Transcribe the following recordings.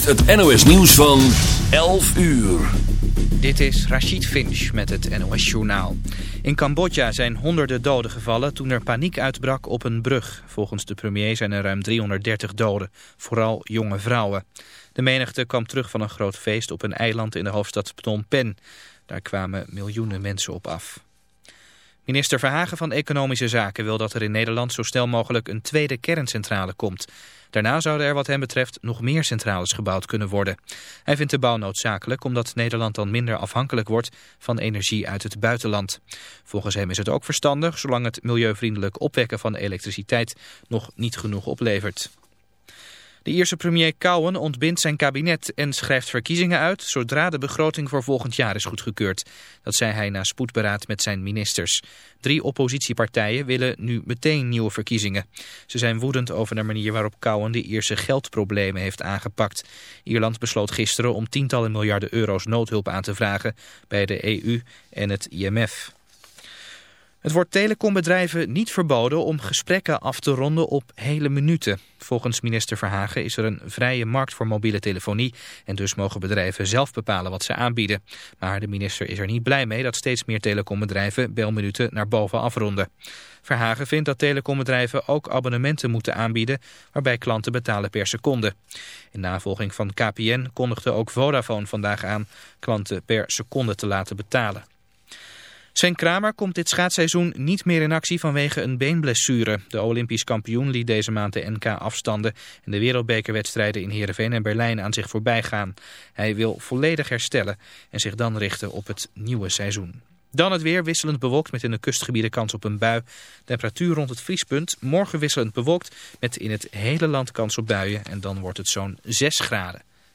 het NOS nieuws van 11 uur. Dit is Rachid Finch met het NOS Journaal. In Cambodja zijn honderden doden gevallen toen er paniek uitbrak op een brug. Volgens de premier zijn er ruim 330 doden, vooral jonge vrouwen. De menigte kwam terug van een groot feest op een eiland in de hoofdstad Phnom Penh. Daar kwamen miljoenen mensen op af. Minister Verhagen van Economische Zaken wil dat er in Nederland zo snel mogelijk een tweede kerncentrale komt. Daarna zouden er wat hem betreft nog meer centrales gebouwd kunnen worden. Hij vindt de bouw noodzakelijk omdat Nederland dan minder afhankelijk wordt van energie uit het buitenland. Volgens hem is het ook verstandig zolang het milieuvriendelijk opwekken van elektriciteit nog niet genoeg oplevert. De Ierse premier Cowen ontbindt zijn kabinet en schrijft verkiezingen uit zodra de begroting voor volgend jaar is goedgekeurd. Dat zei hij na spoedberaad met zijn ministers. Drie oppositiepartijen willen nu meteen nieuwe verkiezingen. Ze zijn woedend over de manier waarop Cowen de Ierse geldproblemen heeft aangepakt. Ierland besloot gisteren om tientallen miljarden euro's noodhulp aan te vragen bij de EU en het IMF. Het wordt telecombedrijven niet verboden om gesprekken af te ronden op hele minuten. Volgens minister Verhagen is er een vrije markt voor mobiele telefonie en dus mogen bedrijven zelf bepalen wat ze aanbieden. Maar de minister is er niet blij mee dat steeds meer telecombedrijven belminuten naar boven afronden. Verhagen vindt dat telecombedrijven ook abonnementen moeten aanbieden waarbij klanten betalen per seconde. In navolging van KPN kondigde ook Vodafone vandaag aan klanten per seconde te laten betalen. Sven Kramer komt dit schaatsseizoen niet meer in actie vanwege een beenblessure. De Olympisch kampioen liet deze maand de NK afstanden en de wereldbekerwedstrijden in Heerenveen en Berlijn aan zich voorbij gaan. Hij wil volledig herstellen en zich dan richten op het nieuwe seizoen. Dan het weer wisselend bewolkt met in de kustgebieden kans op een bui. Temperatuur rond het vriespunt. Morgen wisselend bewolkt met in het hele land kans op buien. En dan wordt het zo'n 6 graden.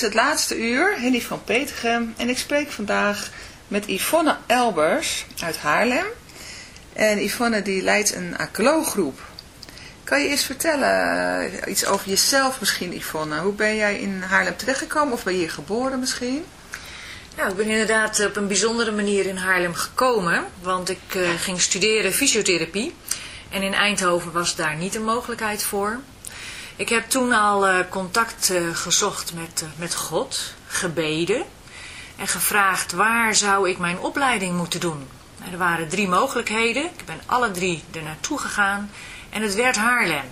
Is het laatste uur, Henny van Petergem. En ik spreek vandaag met Yvonne Elbers uit Haarlem. En Yvonne die leidt een ACLO-groep. Kan je eens vertellen eh, iets over jezelf misschien, Yvonne? Hoe ben jij in Haarlem terechtgekomen of ben je hier geboren misschien? Nou, ik ben inderdaad op een bijzondere manier in Haarlem gekomen. Want ik uh, ging studeren fysiotherapie. En in Eindhoven was daar niet een mogelijkheid voor. Ik heb toen al uh, contact uh, gezocht met, uh, met God, gebeden en gevraagd waar zou ik mijn opleiding moeten doen. Er waren drie mogelijkheden. Ik ben alle drie er naartoe gegaan en het werd Haarlem.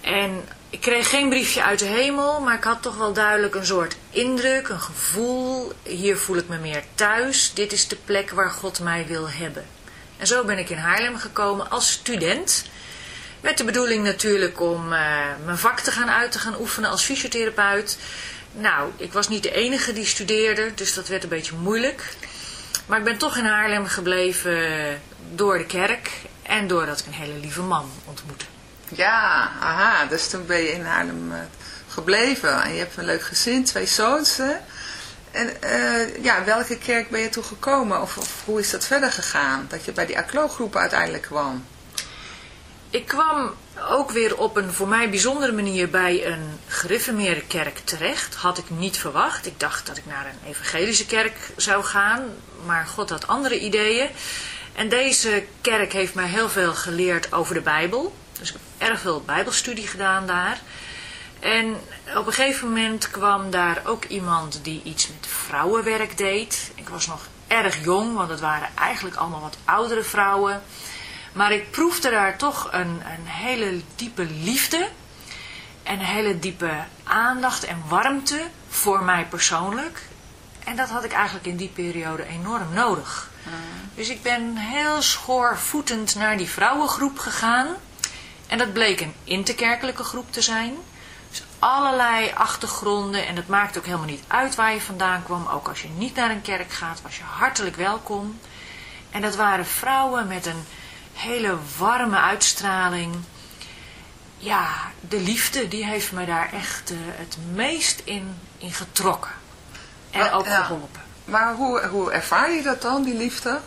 En ik kreeg geen briefje uit de hemel, maar ik had toch wel duidelijk een soort indruk, een gevoel. Hier voel ik me meer thuis. Dit is de plek waar God mij wil hebben. En zo ben ik in Haarlem gekomen als student. Met de bedoeling natuurlijk om uh, mijn vak te gaan uit te gaan oefenen als fysiotherapeut. Nou, ik was niet de enige die studeerde, dus dat werd een beetje moeilijk. Maar ik ben toch in Haarlem gebleven door de kerk en doordat ik een hele lieve man ontmoette. Ja, aha, dus toen ben je in Haarlem uh, gebleven en je hebt een leuk gezin, twee zoons. Hè? En uh, ja, welke kerk ben je toe gekomen of, of, hoe is dat verder gegaan? Dat je bij die ACLO-groep uiteindelijk kwam? Ik kwam ook weer op een voor mij bijzondere manier bij een gereformeerde kerk terecht. Had ik niet verwacht. Ik dacht dat ik naar een evangelische kerk zou gaan, maar God had andere ideeën. En deze kerk heeft mij heel veel geleerd over de Bijbel. Dus ik heb erg veel bijbelstudie gedaan daar. En op een gegeven moment kwam daar ook iemand die iets met vrouwenwerk deed. Ik was nog erg jong, want het waren eigenlijk allemaal wat oudere vrouwen. Maar ik proefde daar toch een, een hele diepe liefde. En een hele diepe aandacht en warmte voor mij persoonlijk. En dat had ik eigenlijk in die periode enorm nodig. Mm. Dus ik ben heel schoorvoetend naar die vrouwengroep gegaan. En dat bleek een interkerkelijke groep te zijn. Dus allerlei achtergronden. En het maakt ook helemaal niet uit waar je vandaan kwam. Ook als je niet naar een kerk gaat, was je hartelijk welkom. En dat waren vrouwen met een hele warme uitstraling. Ja, de liefde, die heeft me daar echt uh, het meest in, in getrokken. En ook ja. geholpen. Maar hoe, hoe ervaar je dat dan, die liefde?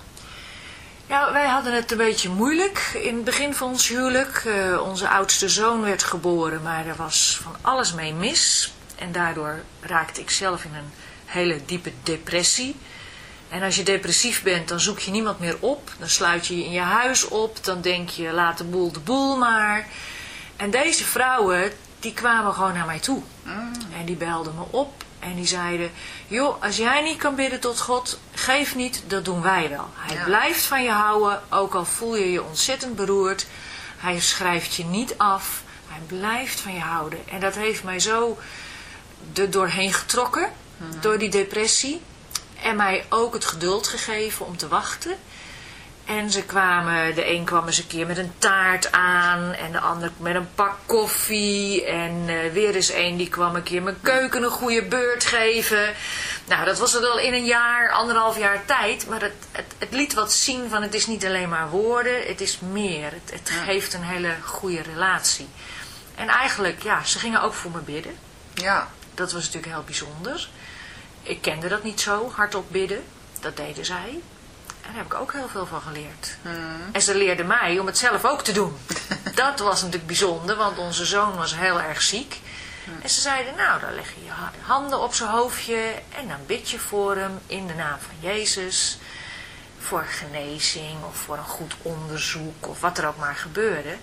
Ja, wij hadden het een beetje moeilijk in het begin van ons huwelijk. Uh, onze oudste zoon werd geboren, maar er was van alles mee mis. En daardoor raakte ik zelf in een hele diepe depressie. En als je depressief bent, dan zoek je niemand meer op. Dan sluit je je in je huis op. Dan denk je, laat de boel de boel maar. En deze vrouwen, die kwamen gewoon naar mij toe. Mm. En die belden me op. En die zeiden, joh, als jij niet kan bidden tot God, geef niet, dat doen wij wel. Hij ja. blijft van je houden, ook al voel je je ontzettend beroerd. Hij schrijft je niet af. Hij blijft van je houden. En dat heeft mij zo er doorheen getrokken, mm. door die depressie. En mij ook het geduld gegeven om te wachten. En ze kwamen, de een kwam eens een keer met een taart aan en de ander met een pak koffie. En uh, weer eens een die kwam een keer mijn keuken een goede beurt geven. Nou, dat was het al in een jaar, anderhalf jaar tijd. Maar het, het, het liet wat zien van het is niet alleen maar woorden, het is meer. Het, het geeft een hele goede relatie. En eigenlijk, ja, ze gingen ook voor me bidden. Ja. Dat was natuurlijk heel bijzonder. Ik kende dat niet zo, hardop bidden. Dat deden zij. En daar heb ik ook heel veel van geleerd. Hmm. En ze leerden mij om het zelf ook te doen. dat was natuurlijk bijzonder, want onze zoon was heel erg ziek. Hmm. En ze zeiden, nou, dan leg je je handen op zijn hoofdje en dan bid je voor hem in de naam van Jezus. Voor genezing of voor een goed onderzoek of wat er ook maar gebeurde.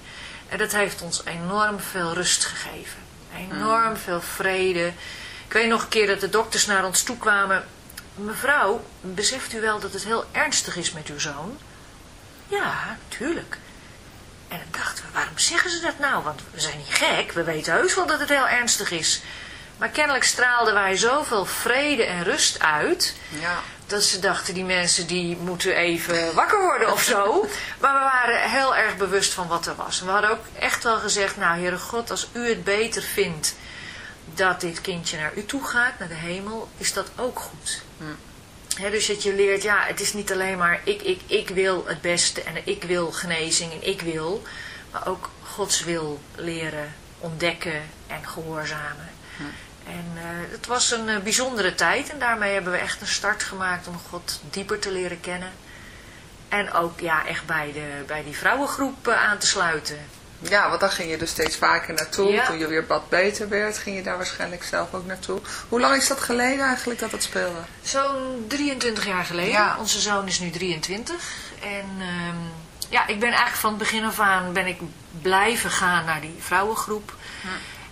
En dat heeft ons enorm veel rust gegeven. Enorm hmm. veel vrede. Ik weet nog een keer dat de dokters naar ons toe kwamen. Mevrouw, beseft u wel dat het heel ernstig is met uw zoon? Ja, tuurlijk. En dan dachten we, waarom zeggen ze dat nou? Want we zijn niet gek, we weten heus wel dat het heel ernstig is. Maar kennelijk straalden wij zoveel vrede en rust uit... Ja. dat ze dachten, die mensen die moeten even wakker worden of zo. maar we waren heel erg bewust van wat er was. En we hadden ook echt wel gezegd, nou Heere God, als u het beter vindt dat dit kindje naar u toe gaat, naar de hemel, is dat ook goed. Hm. He, dus dat je leert, ja, het is niet alleen maar ik, ik, ik wil het beste en ik wil genezing en ik wil, maar ook Gods wil leren ontdekken en gehoorzamen. Hm. En uh, het was een uh, bijzondere tijd en daarmee hebben we echt een start gemaakt om God dieper te leren kennen. En ook ja, echt bij, de, bij die vrouwengroep uh, aan te sluiten. Ja, want dan ging je dus steeds vaker naartoe. Ja. Toen je weer wat beter werd, ging je daar waarschijnlijk zelf ook naartoe. Hoe lang is dat geleden eigenlijk dat dat speelde? Zo'n 23 jaar geleden. Ja. Onze zoon is nu 23. En um, ja, ik ben eigenlijk van het begin af aan ben ik blijven gaan naar die vrouwengroep.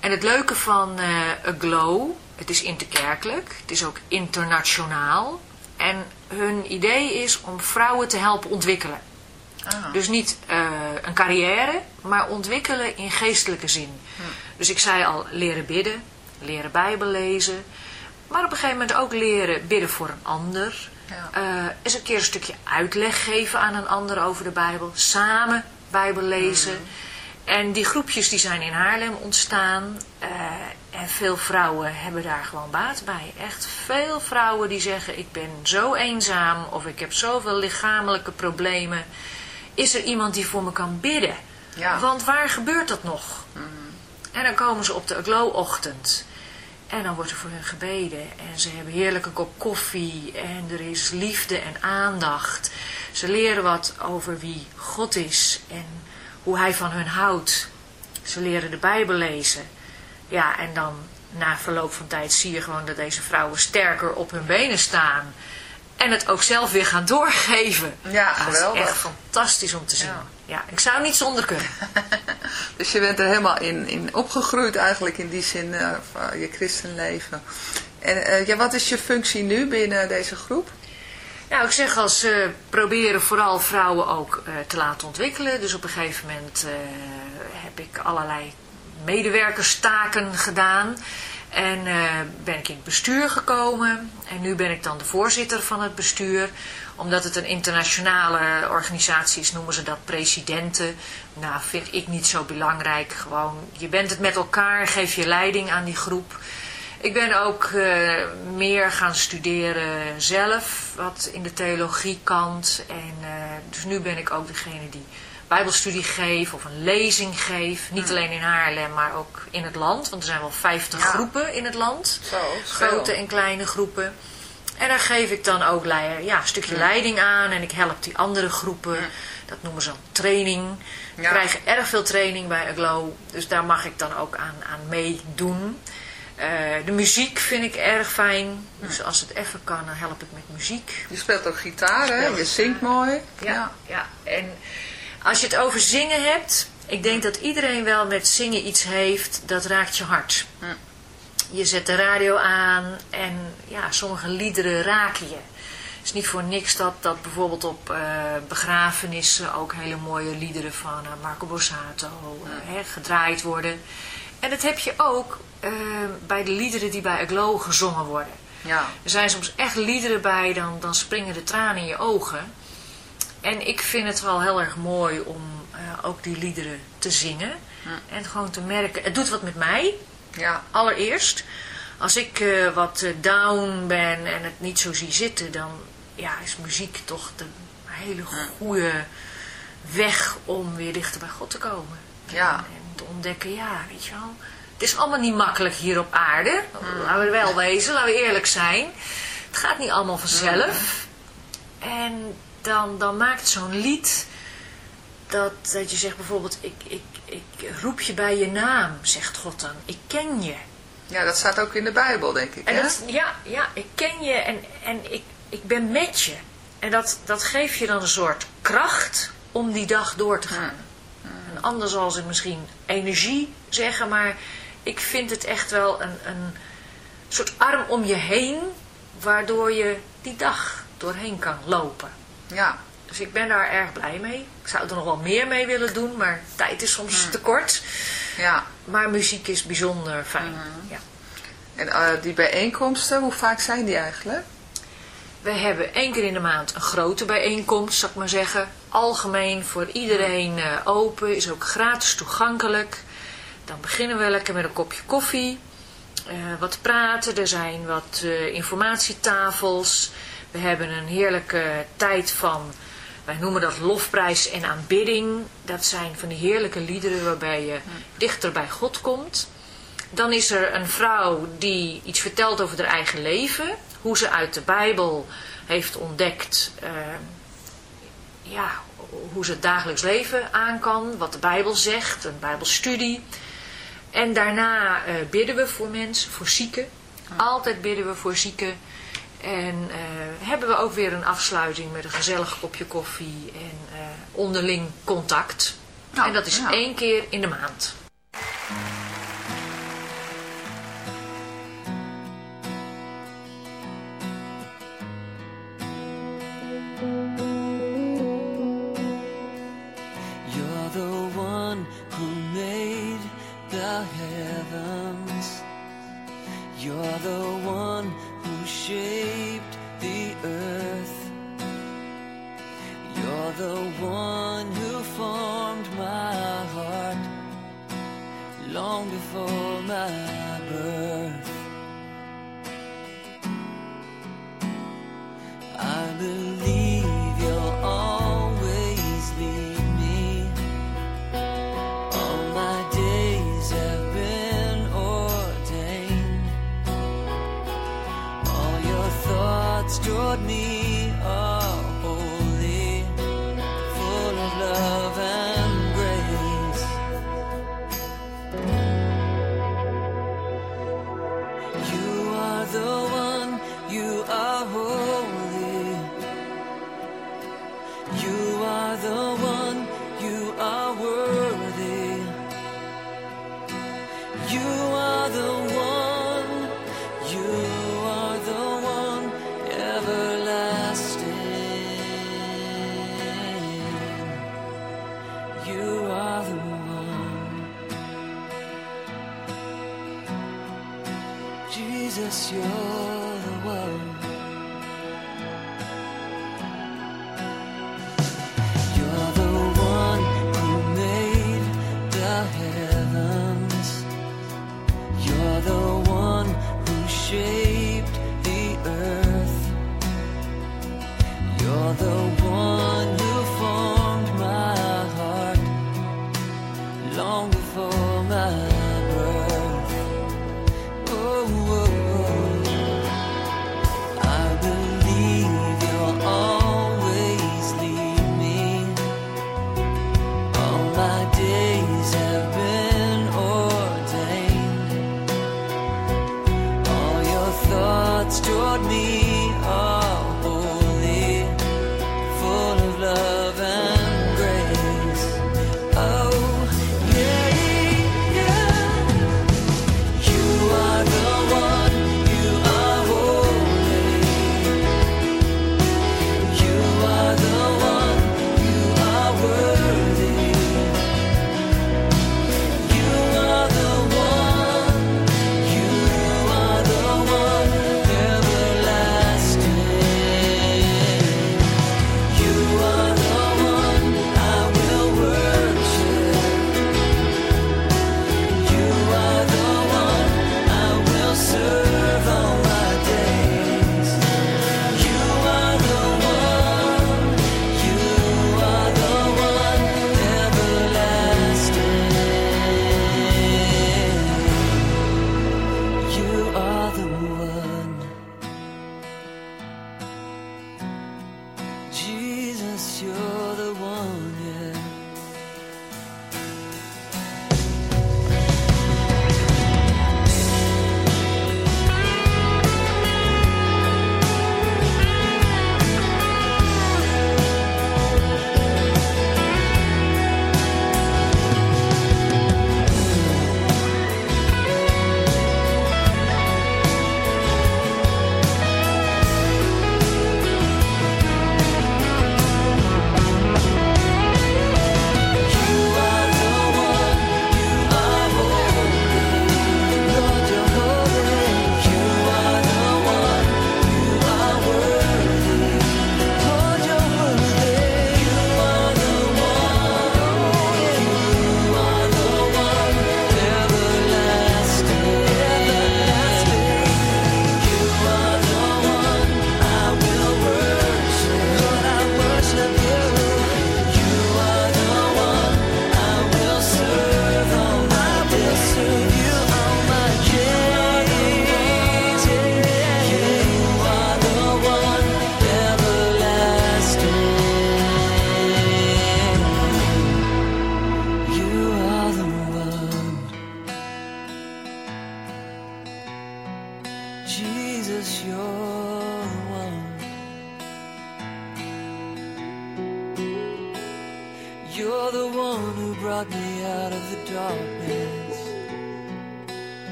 En het leuke van uh, Aglow, het is interkerkelijk, het is ook internationaal. En hun idee is om vrouwen te helpen ontwikkelen. Ah. Dus niet uh, een carrière, maar ontwikkelen in geestelijke zin. Hm. Dus ik zei al, leren bidden, leren bijbel lezen. Maar op een gegeven moment ook leren bidden voor een ander. Ja. Uh, eens een keer een stukje uitleg geven aan een ander over de bijbel. Samen bijbel lezen. Hm. En die groepjes die zijn in Haarlem ontstaan. Uh, en veel vrouwen hebben daar gewoon baat bij. Echt veel vrouwen die zeggen ik ben zo eenzaam of ik heb zoveel lichamelijke problemen. Is er iemand die voor me kan bidden? Ja. Want waar gebeurt dat nog? Mm. En dan komen ze op de glow-ochtend. En dan wordt er voor hen gebeden. En ze hebben heerlijke kop koffie. En er is liefde en aandacht. Ze leren wat over wie God is. En hoe hij van hun houdt. Ze leren de Bijbel lezen. Ja, en dan na verloop van tijd zie je gewoon dat deze vrouwen sterker op hun benen staan. En het ook zelf weer gaan doorgeven. Ja, geweldig. Dat is echt fantastisch om te zien. Ja, ik zou niet zonder kunnen. dus je bent er helemaal in, in opgegroeid eigenlijk in die zin uh, van je christenleven. En uh, ja, wat is je functie nu binnen deze groep? Nou, ik zeg als uh, proberen vooral vrouwen ook te laten ontwikkelen. Dus op een gegeven moment heb ik allerlei medewerkerstaken gedaan. En uh, ben ik in het bestuur gekomen. En nu ben ik dan de voorzitter van het bestuur. Omdat het een internationale organisatie is, noemen ze dat presidenten. Nou, vind ik niet zo belangrijk. Gewoon, je bent het met elkaar, geef je leiding aan die groep. Ik ben ook uh, meer gaan studeren zelf, wat in de theologiekant. En uh, dus nu ben ik ook degene die bijbelstudie geef of een lezing geef. Niet alleen in Haarlem, maar ook in het land. Want er zijn wel 50 groepen in het land. Zo, grote en kleine groepen. En daar geef ik dan ook ja, een stukje leiding aan. En ik help die andere groepen. Dat noemen ze dan training. We krijgen erg veel training bij Aglow. Dus daar mag ik dan ook aan, aan meedoen. Uh, de muziek vind ik erg fijn. Dus als het even kan, dan help ik met muziek. Je speelt ook gitaar, hè? Je zingt mooi. Ja, ja. ja. En als je het over zingen hebt, ik denk dat iedereen wel met zingen iets heeft, dat raakt je hart. Hm. Je zet de radio aan en ja, sommige liederen raken je. Het is niet voor niks dat, dat bijvoorbeeld op uh, begrafenissen ook hele mooie liederen van uh, Marco Borsato uh, gedraaid worden. En dat heb je ook bij de liederen die bij Aglow gezongen worden. Ja. Er zijn soms echt liederen bij, dan, dan springen de tranen in je ogen. En ik vind het wel heel erg mooi om uh, ook die liederen te zingen. En gewoon te merken, het doet wat met mij. Ja. Allereerst. Als ik uh, wat eh, down ben en het niet zo zie zitten, dan ja, is muziek toch de hele goede weg om weer dichter bij God te komen. Ja. En, te ontdekken, ja, weet je wel. Het is allemaal niet makkelijk hier op aarde. Laten we wel wezen, laten we eerlijk zijn. Het gaat niet allemaal vanzelf. En dan, dan maakt zo'n lied dat, dat je zegt bijvoorbeeld, ik, ik, ik roep je bij je naam, zegt God dan. Ik ken je. Ja, dat staat ook in de Bijbel, denk ik. En dat, ja, ja, ik ken je en, en ik, ik ben met je. En dat, dat geeft je dan een soort kracht om die dag door te gaan. En anders zal ze misschien energie zeggen, maar ik vind het echt wel een, een soort arm om je heen, waardoor je die dag doorheen kan lopen. Ja. Dus ik ben daar erg blij mee. Ik zou er nog wel meer mee willen doen, maar tijd is soms te kort. Ja. Maar muziek is bijzonder fijn. Mhm. ja. En uh, die bijeenkomsten, hoe vaak zijn die eigenlijk? We hebben één keer in de maand een grote bijeenkomst, zou ik maar zeggen. Algemeen voor iedereen uh, open, is ook gratis toegankelijk. Dan beginnen we lekker met een kopje koffie. Uh, wat praten, er zijn wat informatietafels. We hebben een heerlijke tijd van, wij noemen dat lofprijs en aanbidding. Dat zijn van die heerlijke liederen waarbij je dichter bij God komt. Dan is er een vrouw die iets vertelt over haar eigen leven. Hoe ze uit de Bijbel heeft ontdekt uh, ja, hoe ze het dagelijks leven aan kan. Wat de Bijbel zegt, een Bijbelstudie. En daarna uh, bidden we voor mensen, voor zieken. Altijd bidden we voor zieken. En uh, hebben we ook weer een afsluiting met een gezellig kopje koffie en uh, onderling contact. Nou, en dat is één keer in de maand.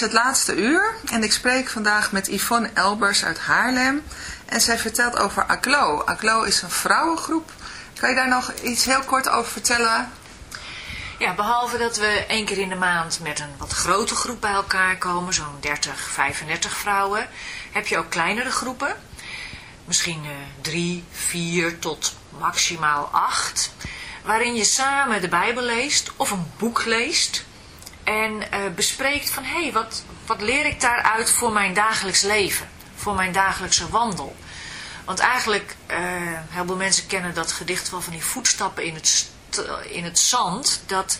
Het laatste uur en ik spreek vandaag met Yvonne Elbers uit Haarlem. En zij vertelt over ACLO. ACLO is een vrouwengroep. Kan je daar nog iets heel kort over vertellen? Ja, behalve dat we één keer in de maand met een wat grote groep bij elkaar komen, zo'n 30, 35 vrouwen, heb je ook kleinere groepen. Misschien eh, drie, vier tot maximaal acht. Waarin je samen de Bijbel leest of een boek leest. En eh, bespreekt van, hé, hey, wat, wat leer ik daaruit voor mijn dagelijks leven? Voor mijn dagelijkse wandel? Want eigenlijk, eh heel veel mensen kennen dat gedicht wel van die voetstappen in het, in het zand. Dat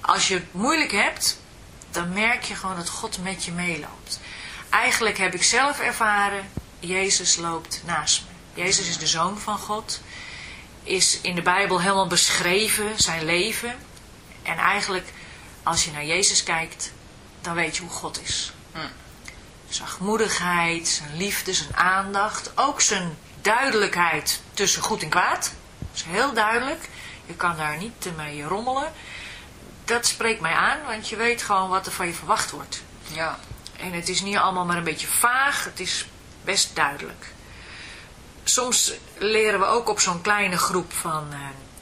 als je het moeilijk hebt, dan merk je gewoon dat God met je meeloopt. Eigenlijk heb ik zelf ervaren, Jezus loopt naast me. Jezus is de Zoon van God. Is in de Bijbel helemaal beschreven, zijn leven. En eigenlijk, als je naar Jezus kijkt, dan weet je hoe God is. Zachtmoedigheid, zijn liefde, zijn aandacht. Ook zijn duidelijkheid tussen goed en kwaad. Dat is heel duidelijk. Je kan daar niet mee rommelen. Dat spreekt mij aan, want je weet gewoon wat er van je verwacht wordt. Ja. En het is niet allemaal maar een beetje vaag, het is best duidelijk. Soms leren we ook op zo'n kleine groep van eh,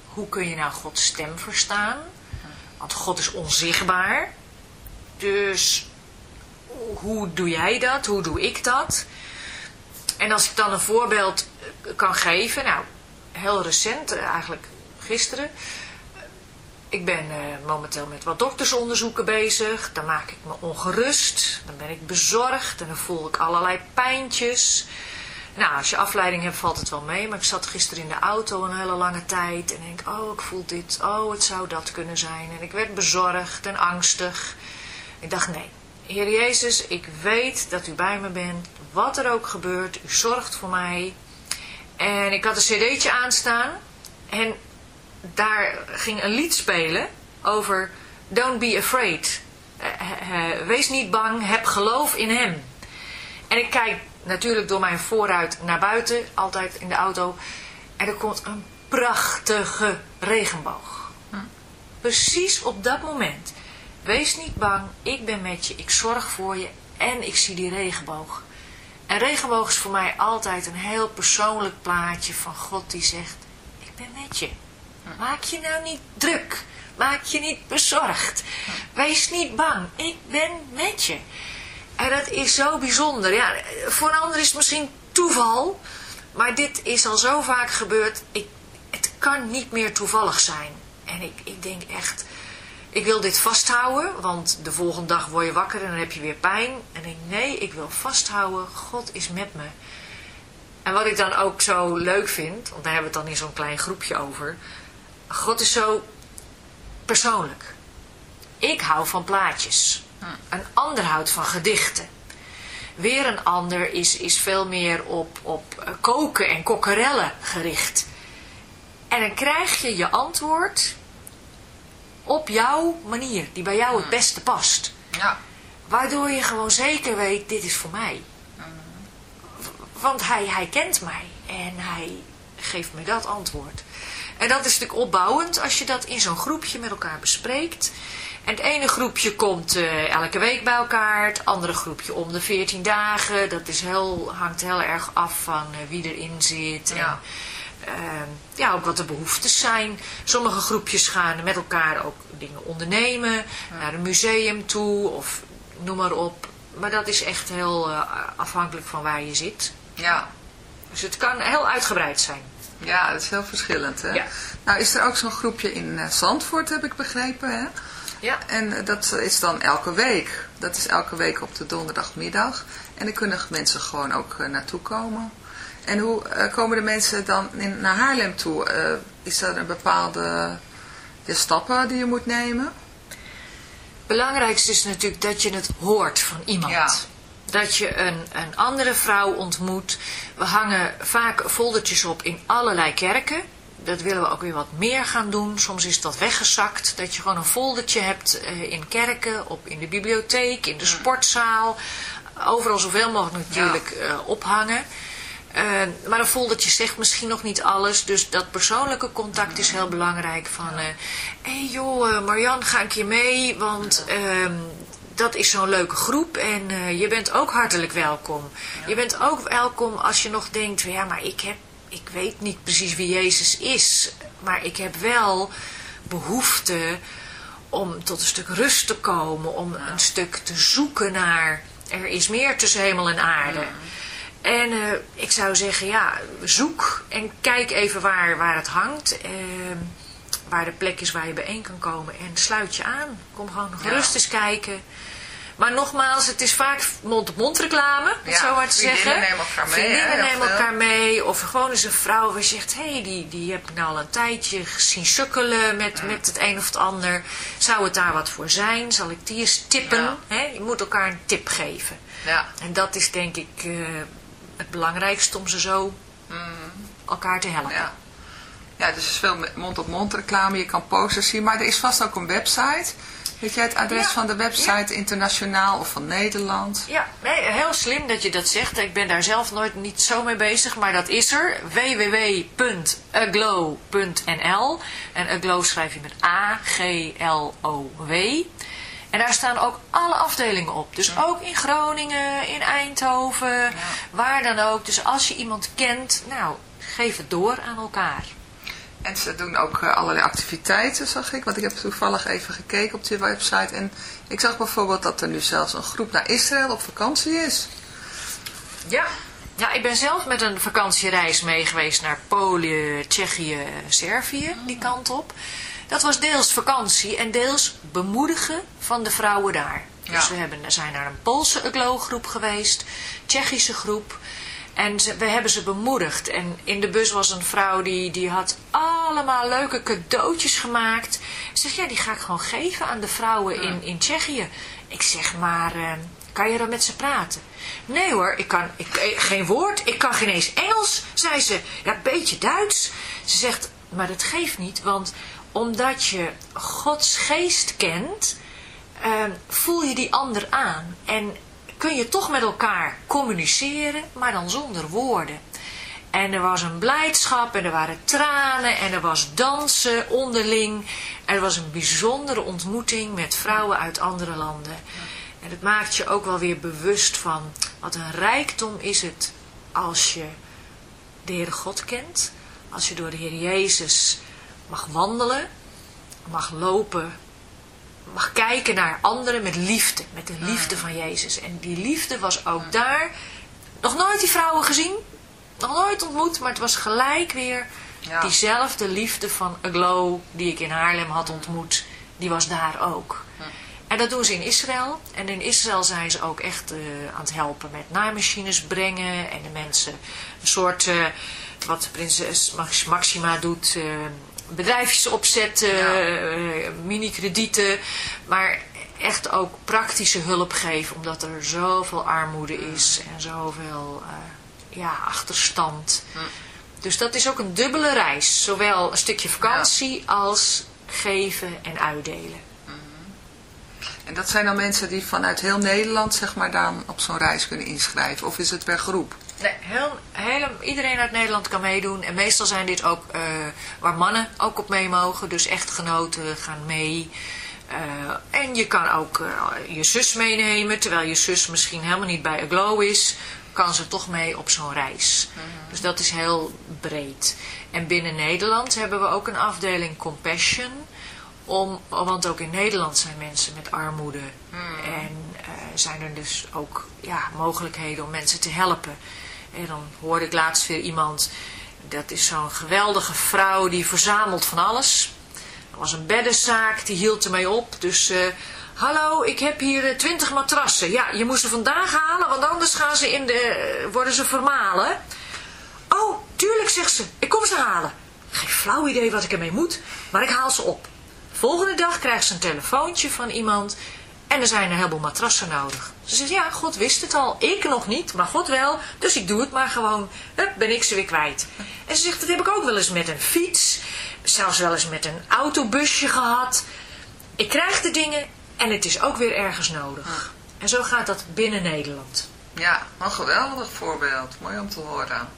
hoe kun je nou Gods stem verstaan? Want God is onzichtbaar. Dus hoe doe jij dat? Hoe doe ik dat? En als ik dan een voorbeeld eh, kan geven, nou, heel recent, eh, eigenlijk gisteren. Ik ben eh, momenteel met wat doktersonderzoeken bezig. Dan maak ik me ongerust. Dan ben ik bezorgd en dan voel ik allerlei pijntjes. Nou, als je afleiding hebt valt het wel mee. Maar ik zat gisteren in de auto een hele lange tijd. En denk, oh, ik voel dit. Oh, het zou dat kunnen zijn. En ik werd bezorgd en angstig. Ik dacht, nee. Heer Jezus, ik weet dat u bij me bent. Wat er ook gebeurt, u zorgt voor mij. En ik had een cd'tje aanstaan. En daar ging een lied spelen over Don't be afraid. Eh, eh, wees niet bang, heb geloof in hem. En ik kijk natuurlijk door mijn vooruit naar buiten, altijd in de auto. En er komt een prachtige regenboog. Precies op dat moment. Wees niet bang, ik ben met je, ik zorg voor je en ik zie die regenboog. En regenboog is voor mij altijd een heel persoonlijk plaatje van God die zegt, ik ben met je. Maak je nou niet druk. Maak je niet bezorgd. Wees niet bang. Ik ben met je. En dat is zo bijzonder. Ja, voor een ander is het misschien toeval. Maar dit is al zo vaak gebeurd. Ik, het kan niet meer toevallig zijn. En ik, ik denk echt... Ik wil dit vasthouden. Want de volgende dag word je wakker en dan heb je weer pijn. En ik denk, nee, ik wil vasthouden. God is met me. En wat ik dan ook zo leuk vind... Want daar hebben we het dan in zo'n klein groepje over... God is zo persoonlijk. Ik hou van plaatjes. Een ander houdt van gedichten. Weer een ander is, is veel meer op, op eh, koken en kokkerellen gericht. En dan krijg je je antwoord op jouw manier, die bij jou het beste past. Ja. Waardoor je gewoon zeker weet, dit is voor mij. Want hij, hij kent mij en hij geeft me dat antwoord. En dat is natuurlijk opbouwend als je dat in zo'n groepje met elkaar bespreekt. En het ene groepje komt eh, elke week bij elkaar, het andere groepje om de 14 dagen. Dat is heel, hangt heel erg af van eh, wie erin zit. Ja. En, ehm, ja, ook wat de behoeftes zijn. Sommige groepjes gaan met elkaar ook dingen ondernemen, naar een museum toe of noem maar op. Maar dat is echt heel eh, afhankelijk van waar je zit. Ja. Dus het kan heel uitgebreid zijn. Ja, dat is heel verschillend. Hè? Ja. Nou is er ook zo'n groepje in Zandvoort, heb ik begrepen. Hè? Ja. En eh, dat is dan elke week. Dat is elke week op de donderdagmiddag. En dan kunnen mensen gewoon ook eh, naartoe komen. En hoe eh, komen de mensen dan in, naar Haarlem toe? Is er een bepaalde ja, stappen die je moet nemen? belangrijkste is natuurlijk dat je het hoort van iemand. Ja. Dat je een, een andere vrouw ontmoet. We hangen vaak foldertjes op in allerlei kerken. Dat willen we ook weer wat meer gaan doen. Soms is dat weggezakt. Dat je gewoon een foldertje hebt eh, in kerken, op, in de bibliotheek, in de sportzaal. Overal zoveel mogelijk natuurlijk eh, ophangen. Eh, maar een foldertje zegt misschien nog niet alles. Dus dat persoonlijke contact is heel belangrijk. Van, hé hey joh, Marian, ga een keer mee. Want ehm, dat is zo'n leuke groep. En je bent ook hartelijk welkom. Je bent ook welkom als je nog denkt... Ja, maar ik, heb, ik weet niet precies wie Jezus is. Maar ik heb wel behoefte om tot een stuk rust te komen. Om een stuk te zoeken naar... Er is meer tussen hemel en aarde. En eh, ik zou zeggen, ja, zoek en kijk even waar, waar het hangt. ehm, waar de plek is waar je bijeen kan komen. En sluit je aan. Kom gewoon nog Ja. rustig eens kijken. Maar nogmaals, het is vaak mond-op-mond reclame, om het Ja, zo maar te vriendinnen zeggen. nemen elkaar mee, Vriendinnen nemen veel. elkaar mee. Of gewoon eens een vrouw waar je zegt, hé, hey, die, die heb ik nou al een tijdje gezien sukkelen met, met het een of het ander. Zou het daar wat voor zijn? Zal ik die eens tippen? Ja. Je moet elkaar een tip geven. Ja. En dat is denk ik eh, het belangrijkste om ze zo elkaar te helpen. Mm. Ja. Ja, dus er is veel mond-op-mond reclame. Je kan posters zien. Maar er is vast ook een website. Weet jij het adres Ja. van de website internationaal of van Nederland? Ja, nee, heel slim dat je dat zegt. Ik ben daar zelf nooit niet zo mee bezig, maar dat is er. www.aglow.nl En Aglow schrijf je met A-G-L-O-W. En daar staan ook alle afdelingen op. Dus ook in Groningen, in Eindhoven, waar dan ook. Dus als je iemand kent, nou, geef het door aan elkaar. En ze doen ook eh, allerlei activiteiten, zag ik. Want ik heb toevallig even gekeken op die website. En ik zag bijvoorbeeld dat er nu zelfs een groep naar Israël op vakantie is. Ja. Ja, ik ben zelf met een vakantiereis mee geweest naar Polen, Tsjechië, Servië, die kant op. Dat was deels vakantie en deels bemoedigen van de vrouwen daar. Dus Ja. we hebben, zijn naar een Poolse Aglo-groep geweest, Tsjechische groep. En ze- we hebben ze bemoedigd. En in de bus was een vrouw die, die had allemaal leuke cadeautjes gemaakt. Ik zeg, ja, die ga ik gewoon geven aan de vrouwen in, in Tsjechië. Ik zeg, maar eh, kan je dan met ze praten? Nee hoor, ik kan ik, eh, geen woord. Ik kan geen eens Engels, zei ze. Ja, een beetje Duits. Ze zegt, maar dat geeft niet, want omdat je Gods geest kent, eh, voel je die ander aan. En kun je toch met elkaar communiceren, maar dan zonder woorden. En er was een blijdschap en er waren tranen en er was dansen onderling. Er was een bijzondere ontmoeting met vrouwen uit andere landen. En het maakt je ook wel weer bewust van wat een rijkdom is het als je de Heere God kent. Als je door de Heer Jezus mag wandelen, mag lopen, mag kijken naar anderen met liefde. Met de liefde van Jezus. En die liefde was ook daar. Nog nooit die vrouwen gezien. Nog nooit ontmoet. Maar het was gelijk weer Ja. diezelfde liefde van Aglow die ik in Haarlem had ontmoet. Die was daar ook. En dat doen ze in Israël. En in Israël zijn ze ook echt eh, aan het helpen met naaimachines brengen. En de mensen een soort, eh, wat prinses Max- Maxima doet, eh, bedrijfjes opzetten, Ja. eh, mini-kredieten. Maar echt ook praktische hulp geven. Omdat er zoveel armoede is en zoveel eh, ja, achterstand. Dus dat is ook een dubbele reis. Zowel een stukje vakantie als geven en uitdelen. En dat zijn dan mensen die vanuit heel Nederland zeg maar dan op zo'n reis kunnen inschrijven. Of is het per groep? Nee, heel, hele, iedereen uit Nederland kan meedoen. En meestal zijn dit ook eh, waar mannen ook op mee mogen. Dus echtgenoten gaan mee. Eh, en je kan ook eh, je zus meenemen. Terwijl je zus misschien helemaal niet bij Aglow is. Kan ze toch mee op zo'n reis. Dus dat is heel breed. En binnen Nederland hebben we ook een afdeling Compassion. Om, want ook in Nederland zijn mensen met armoede. En eh, zijn er dus ook ja, mogelijkheden om mensen te helpen. En dan hoorde ik laatst weer iemand, dat is zo'n geweldige vrouw die verzamelt van alles. Er was een beddenzaak, die hield ermee op. Dus, eh, hallo, ik heb hier eh, twintig matrassen. Ja, je moet ze vandaag halen, want anders gaan ze in de, eh, worden ze vermalen. Oh, tuurlijk, zegt ze. Ik kom ze halen. Geen flauw idee wat ik ermee moet, maar ik haal ze op. Volgende dag krijgt ze een telefoontje van iemand en er zijn een heleboel matrassen nodig. Ze zegt, ja, God wist het al. Ik nog niet, maar God wel. Dus ik doe het maar gewoon. Hup, ben ik ze weer kwijt. En ze zegt, dat heb ik ook wel eens met een fiets. Zelfs wel eens met een autobusje gehad. Ik krijg de dingen en het is ook weer ergens nodig. En zo gaat dat binnen Nederland. Ja, een geweldig voorbeeld. Mooi om te horen.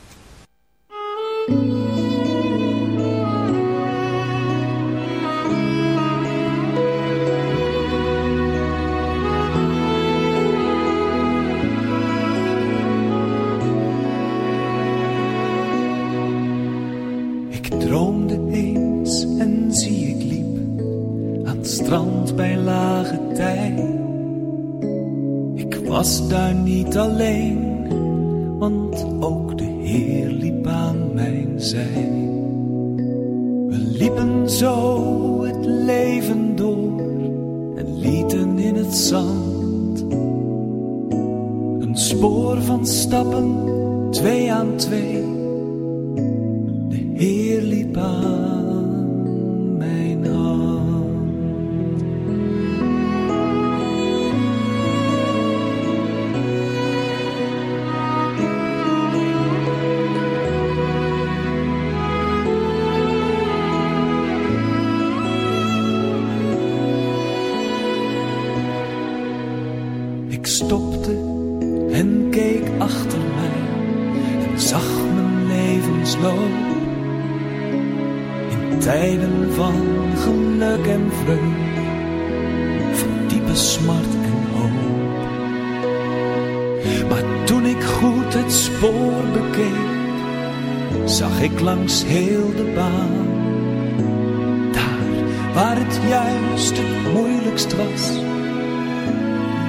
Was daar niet alleen, want ook de Heer liep aan mijn zij. We liepen zo het leven door en lieten in het zand een spoor van stappen, twee aan twee. De Heer liep aan het spoor bekeek, zag ik langs heel de baan. Daar waar het juist het moeilijkst was,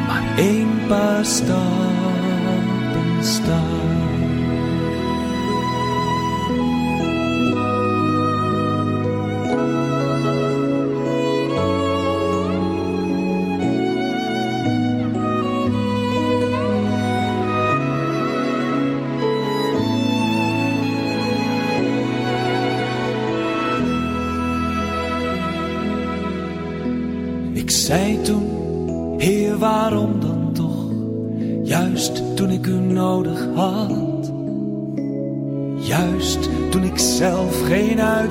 maar één paar stappen staan.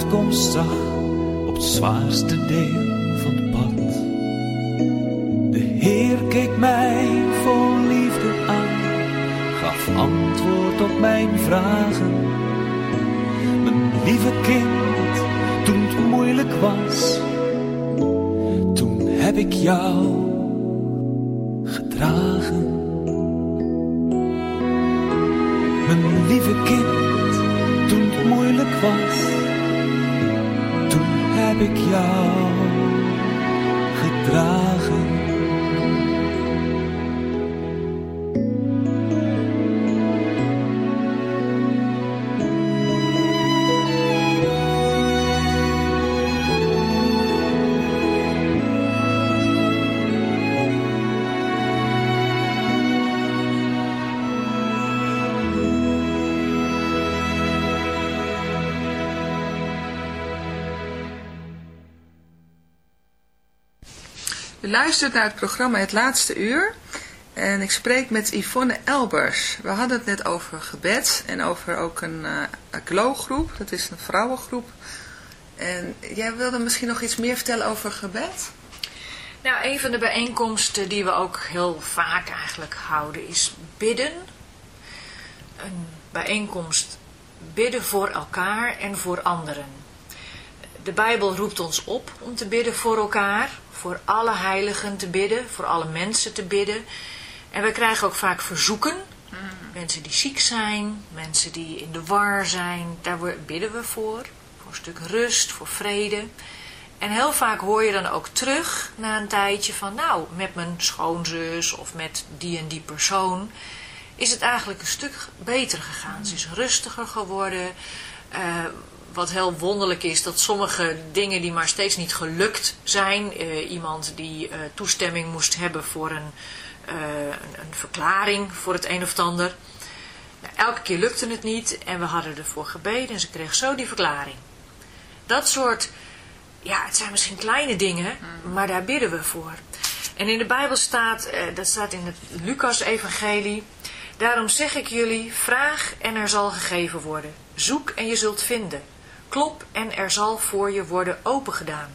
Uitkomst zag op het zwaarste deel U luistert naar het programma Het Laatste Uur. En ik spreek met Yvonne Elbers. We hadden het net over gebed en over ook een uh, glow-groep. Dat is een vrouwengroep. En jij wilde misschien nog iets meer vertellen over gebed? Nou, een van de bijeenkomsten die we ook heel vaak eigenlijk houden is bidden. Een bijeenkomst bidden voor elkaar en voor anderen. De Bijbel roept ons op om te bidden voor elkaar, voor alle heiligen te bidden, voor alle mensen te bidden. En we krijgen ook vaak verzoeken. Mensen die ziek zijn, mensen die in de war zijn, daar bidden we voor. Voor een stuk rust, voor vrede. En heel vaak hoor je dan ook terug na een tijdje van, nou, met mijn schoonzus of met die en die persoon is het eigenlijk een stuk beter gegaan. Ze is rustiger geworden. Eh, wat heel wonderlijk is, dat sommige dingen die maar steeds niet gelukt zijn. eh, iemand die eh, toestemming moest hebben voor een, eh, een, een verklaring voor het een of het ander. Nou, elke keer lukte het niet en we hadden ervoor gebeden en ze kreeg zo die verklaring. Dat soort, ja, het zijn misschien kleine dingen, maar daar bidden we voor. En in de Bijbel staat, dat staat in het Lucas-evangelie, daarom zeg ik jullie, vraag en er zal gegeven worden. Zoek en je zult vinden. Klop en er zal voor je worden opengedaan.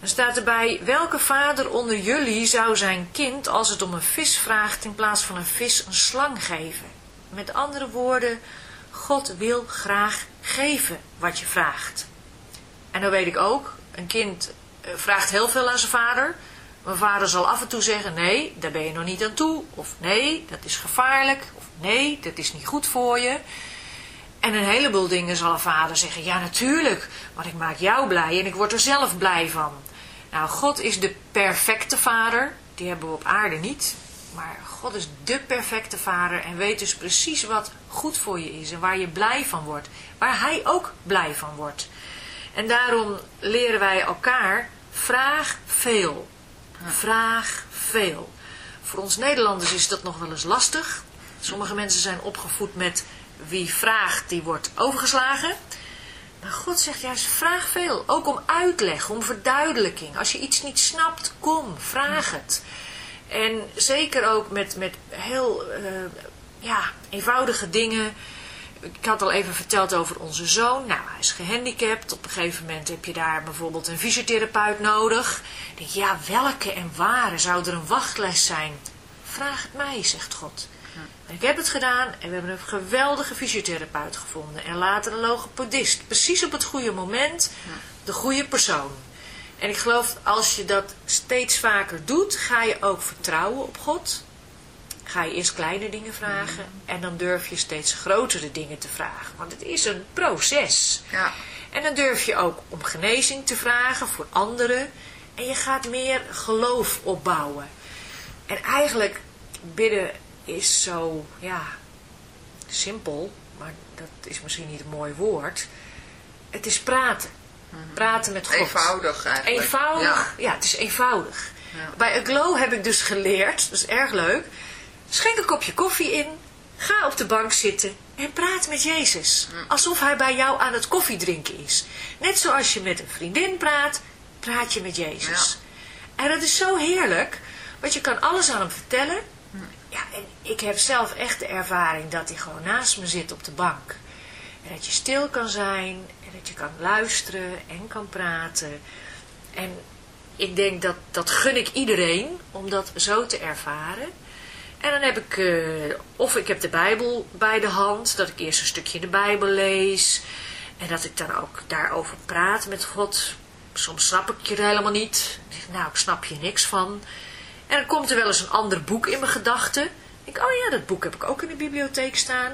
Dan staat erbij, welke vader onder jullie zou zijn kind als het om een vis vraagt in plaats van een vis een slang geven? Met andere woorden, God wil graag geven wat je vraagt. En dan weet ik ook, een kind eh, vraagt heel veel aan zijn vader. Mijn vader zal af en toe zeggen, nee, daar ben je nog niet aan toe. Of nee, dat is gevaarlijk. Of nee, dat is niet goed voor je. En een heleboel dingen zal een vader zeggen, ja natuurlijk, want ik maak jou blij en ik word er zelf blij van. Nou, God is de perfecte vader, die hebben we op aarde niet. Maar God is de perfecte vader en weet dus precies wat goed voor je is en waar je blij van wordt. Waar hij ook blij van wordt. En daarom leren wij elkaar, vraag veel. Vraag veel. Voor ons Nederlanders is dat nog wel eens lastig. Sommige mensen zijn opgevoed met wie vraagt, die wordt overgeslagen. Maar God zegt juist, vraag veel. Ook om uitleg, om verduidelijking. Als je iets niet snapt, kom, vraag het. En zeker ook met, met heel eh, ja, eenvoudige dingen. Ik had al even verteld over onze zoon. Nou, hij is gehandicapt. Op een gegeven moment heb je daar bijvoorbeeld een fysiotherapeut nodig. Denk, ja, welke en waar zou er een wachtlijst zijn? Vraag het mij, zegt God. En ik heb het gedaan en we hebben een geweldige fysiotherapeut gevonden. En later een logopedist. Precies op het goede moment, de goede persoon. En ik geloof, als je dat steeds vaker doet, ga je ook vertrouwen op God. Ga je eerst kleine dingen vragen en dan durf je steeds grotere dingen te vragen. Want het is een proces. Ja. En dan durf je ook om genezing te vragen voor anderen. En je gaat meer geloof opbouwen. En eigenlijk, bidden is zo, ja, simpel. Maar dat is misschien niet een mooi woord. Het is praten. Praten met God. Eenvoudig eigenlijk. Eenvoudig, Ja. ja, het is eenvoudig. Ja. Bij Aglow heb ik dus geleerd, dat is erg leuk. Schenk een kopje koffie in, ga op de bank zitten en praat met Jezus. Alsof hij bij jou aan het koffiedrinken is. Net zoals je met een vriendin praat, praat je met Jezus. En dat is zo heerlijk, want je kan alles aan hem vertellen. Ja, en ik heb zelf echt de ervaring dat hij gewoon naast me zit op de bank. En dat je stil kan zijn en dat je kan luisteren en kan praten. En ik denk dat dat gun ik iedereen om dat zo te ervaren. En dan heb ik, eh, of ik heb de Bijbel bij de hand, dat ik eerst een stukje de Bijbel lees. En dat ik dan ook daarover praat met God. Soms snap ik je er helemaal niet. Nou, ik snap je niks van. En dan komt er wel eens een ander boek in mijn gedachten. Ik oh ja, dat boek heb ik ook in de bibliotheek staan.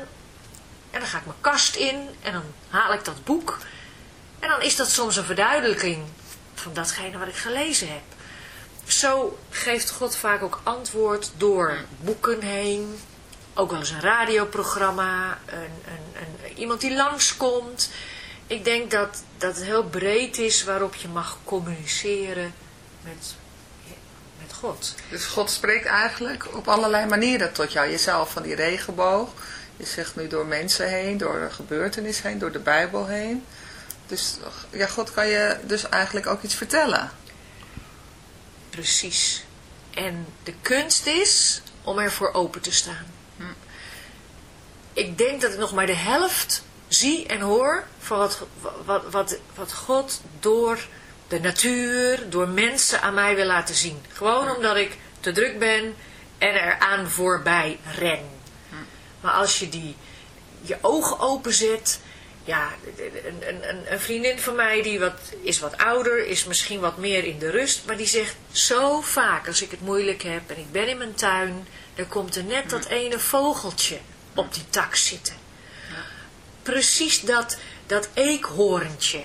En dan ga ik mijn kast in en dan haal ik dat boek. En dan is dat soms een verduidelijking van datgene wat ik gelezen heb. Zo geeft God vaak ook antwoord door boeken heen. Ook wel eens een radioprogramma. Een, een, een, iemand die langskomt. Ik denk dat, dat het heel breed is waarop je mag communiceren met God. Dus God spreekt eigenlijk op allerlei manieren tot jou. Jezelf van die regenboog. Je zegt nu door mensen heen, door een gebeurtenis heen, door de Bijbel heen. Dus ja, God kan je dus eigenlijk ook iets vertellen. Precies. En de kunst is om ervoor open te staan. Ik denk dat ik nog maar de helft zie en hoor van wat, wat, wat, wat God door de natuur, door mensen aan mij wil laten zien. Gewoon omdat ik te druk ben en eraan voorbij ren. Maar als je die, je ogen openzet... Ja, een, een, een- een vriendin van mij die wat, is wat ouder, is misschien wat meer in de rust. Maar die zegt zo vaak als ik het moeilijk heb en ik ben in mijn tuin... dan komt er net dat ene vogeltje op die tak zitten. Precies dat, dat eekhoorntje.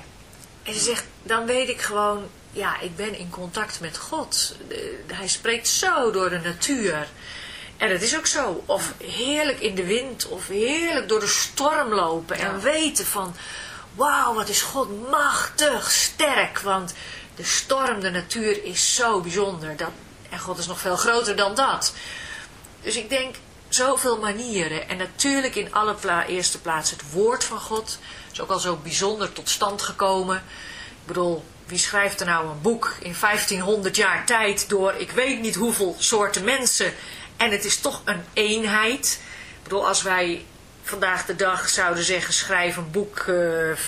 En ze zegt, dan weet ik gewoon, ja, ik ben in contact met God. De- Hij spreekt zo door de natuur. En dat is ook zo. Of heerlijk in de wind, of heerlijk door de storm lopen. En weten van, wauw, wat is God machtig, sterk. Want de storm, de natuur is zo bijzonder. Dat, en God is nog veel groter dan dat. Dus ik denk, zoveel manieren. En natuurlijk in alle pla eerste plaats het woord van God. is ook al zo bijzonder tot stand gekomen. Ik bedoel, wie schrijft er nou een boek in 1500 jaar tijd door ik weet niet hoeveel soorten mensen. En het is toch een eenheid. Ik bedoel, als wij vandaag de dag zouden zeggen schrijf een boek eh,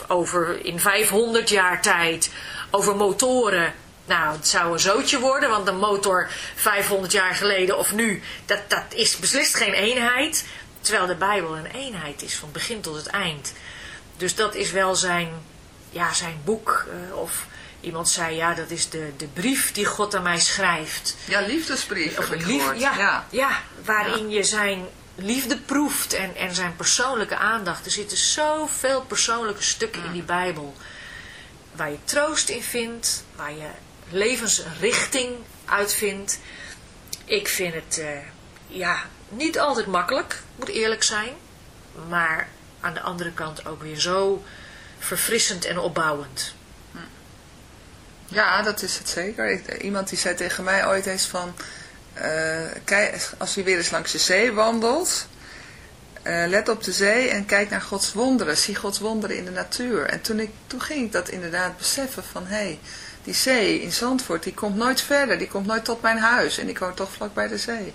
over in 500 jaar tijd over motoren. Nou, het zou een zootje worden, want een motor 500 jaar geleden of nu, dat, dat is beslist geen eenheid. Terwijl de Bijbel een eenheid is, van begin tot het eind. Dus dat is wel zijn, ja, zijn boek. eh, of iemand zei, ja, dat is de, de brief die God aan mij schrijft. Ja, liefdesbrief Of een lief, ja, ja. ja. waarin je zijn liefde proeft en, en zijn persoonlijke aandacht. Er zitten zoveel persoonlijke stukken in die Bijbel. Waar je troost in vindt, waar je levensrichting uitvindt. Ik vind het eh, ja, niet altijd makkelijk, moet eerlijk zijn. Maar aan de andere kant ook weer zo verfrissend en opbouwend. Ja, dat is het zeker. Ik- iemand die zei tegen mij ooit eens van... eh, kijk, als je weer eens langs de zee wandelt... eh, let op de zee en kijk naar Gods wonderen. Zie Gods wonderen in de natuur. En toen, ik, toen ging ik dat inderdaad beseffen van... hé, hey, die zee in Zandvoort, die komt nooit verder. Die komt nooit tot mijn huis. En ik woon toch vlak bij de zee.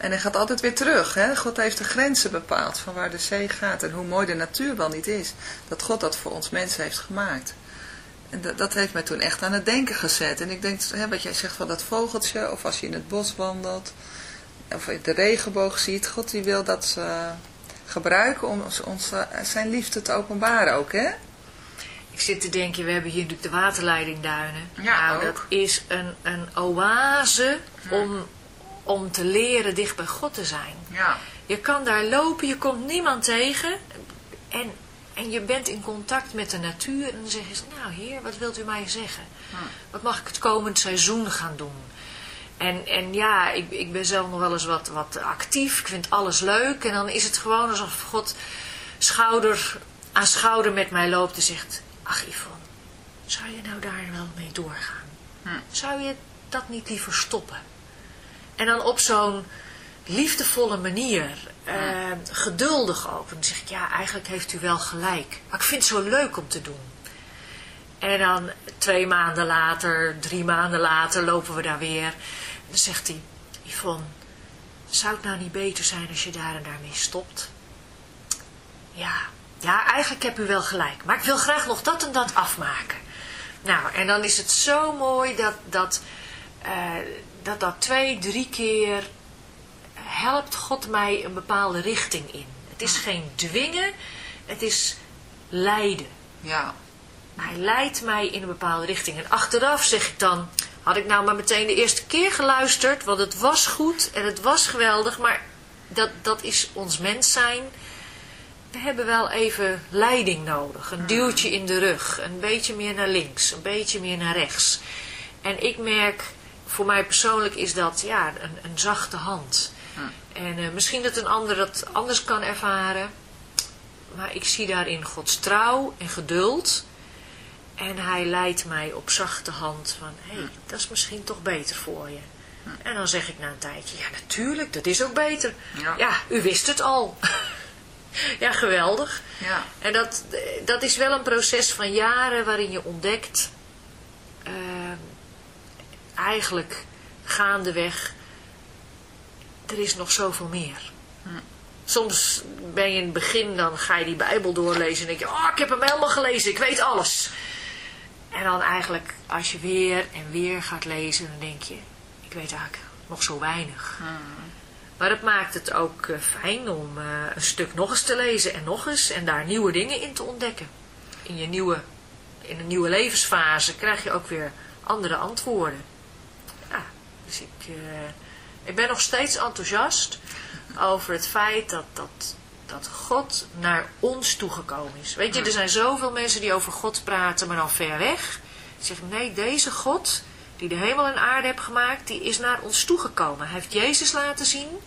En hij gaat altijd weer terug. Hè? God heeft de grenzen bepaald van waar de zee gaat. En hoe mooi de natuur wel niet is. Dat God dat voor ons mensen heeft gemaakt. En dat, dat heeft mij toen echt aan het denken gezet. En ik denk, hè, wat jij zegt van dat vogeltje, of als je in het bos wandelt, of de regenboog ziet, God die wil dat eh, gebruiken om ons, ons, eh, zijn liefde te openbaren ook, hè? Ik zit te denken, we hebben hier natuurlijk de waterleidingduinen. Ja, nou, ook. dat is een, een oase om, om te leren dicht bij God te zijn. Ja. Je kan daar lopen, je komt niemand tegen. En, en je bent in contact met de natuur. En dan zeggen ze, nou heer, wat wilt u mij zeggen? Wat mag ik het komend seizoen gaan doen? En, en ja, ik, ik ben zelf nog wel eens wat, wat actief. Ik vind alles leuk. En dan is het gewoon alsof God schouder aan schouder met mij loopt en zegt... Ach Yvonne, zou je nou daar wel mee doorgaan? Zou je dat niet liever stoppen? En dan op zo'n liefdevolle manier, eh, geduldig ook. En dan zeg ik, ja, eigenlijk heeft u wel gelijk. Maar ik vind het zo leuk om te doen. En dan twee maanden later, drie maanden later lopen we daar weer. En dan zegt hij, Yvonne, zou het nou niet beter zijn als je daar en daarmee stopt? Ja, ja, eigenlijk heb u wel gelijk. Maar ik wil graag nog dat en dat afmaken. Nou, en dan is het zo mooi dat dat, eh, dat, dat twee, drie keer helpt God mij een bepaalde richting in. Het is geen dwingen, het is leiden. Ja. Hij leidt mij in een bepaalde richting. En achteraf zeg ik dan, had ik nou maar meteen de eerste keer geluisterd, want het was goed en het was geweldig, maar dat, dat is ons mens zijn. We hebben wel even leiding nodig, een duwtje in de rug, een beetje meer naar links, een beetje meer naar rechts. En ik merk, voor mij persoonlijk is dat ja, een, een zachte hand. En eh, misschien dat een ander dat anders kan ervaren, maar ik zie daarin Gods trouw en geduld. En hij leidt mij op zachte hand van, hé, hey, dat is misschien toch beter voor je. En dan zeg ik na een tijdje, ja natuurlijk, dat is ook beter. Ja. Ja, u wist het al. ja, geweldig. Ja. En dat, dat is wel een proces van jaren waarin je ontdekt, eh, eigenlijk gaandeweg, er is nog zoveel meer. Soms ben je in het begin, dan ga je die Bijbel doorlezen en denk je, oh, ik heb hem helemaal gelezen, ik weet alles. En dan eigenlijk, als je weer en weer gaat lezen, dan denk je, ik weet eigenlijk nog zo weinig. Maar het maakt het ook eh, fijn om eh, een stuk nog eens te lezen en nog eens en daar nieuwe dingen in te ontdekken. In je nieuwe, in een nieuwe levensfase krijg je ook weer andere antwoorden. Dus ik, eh, ik ben nog steeds enthousiast over het feit dat, dat, dat God naar ons toegekomen is. Weet je, er zijn zoveel mensen die over God praten, maar dan ver weg. Die zeggen, nee, deze God, die de hemel en aarde heeft gemaakt, die is naar ons toegekomen. Hij heeft Jezus laten zien.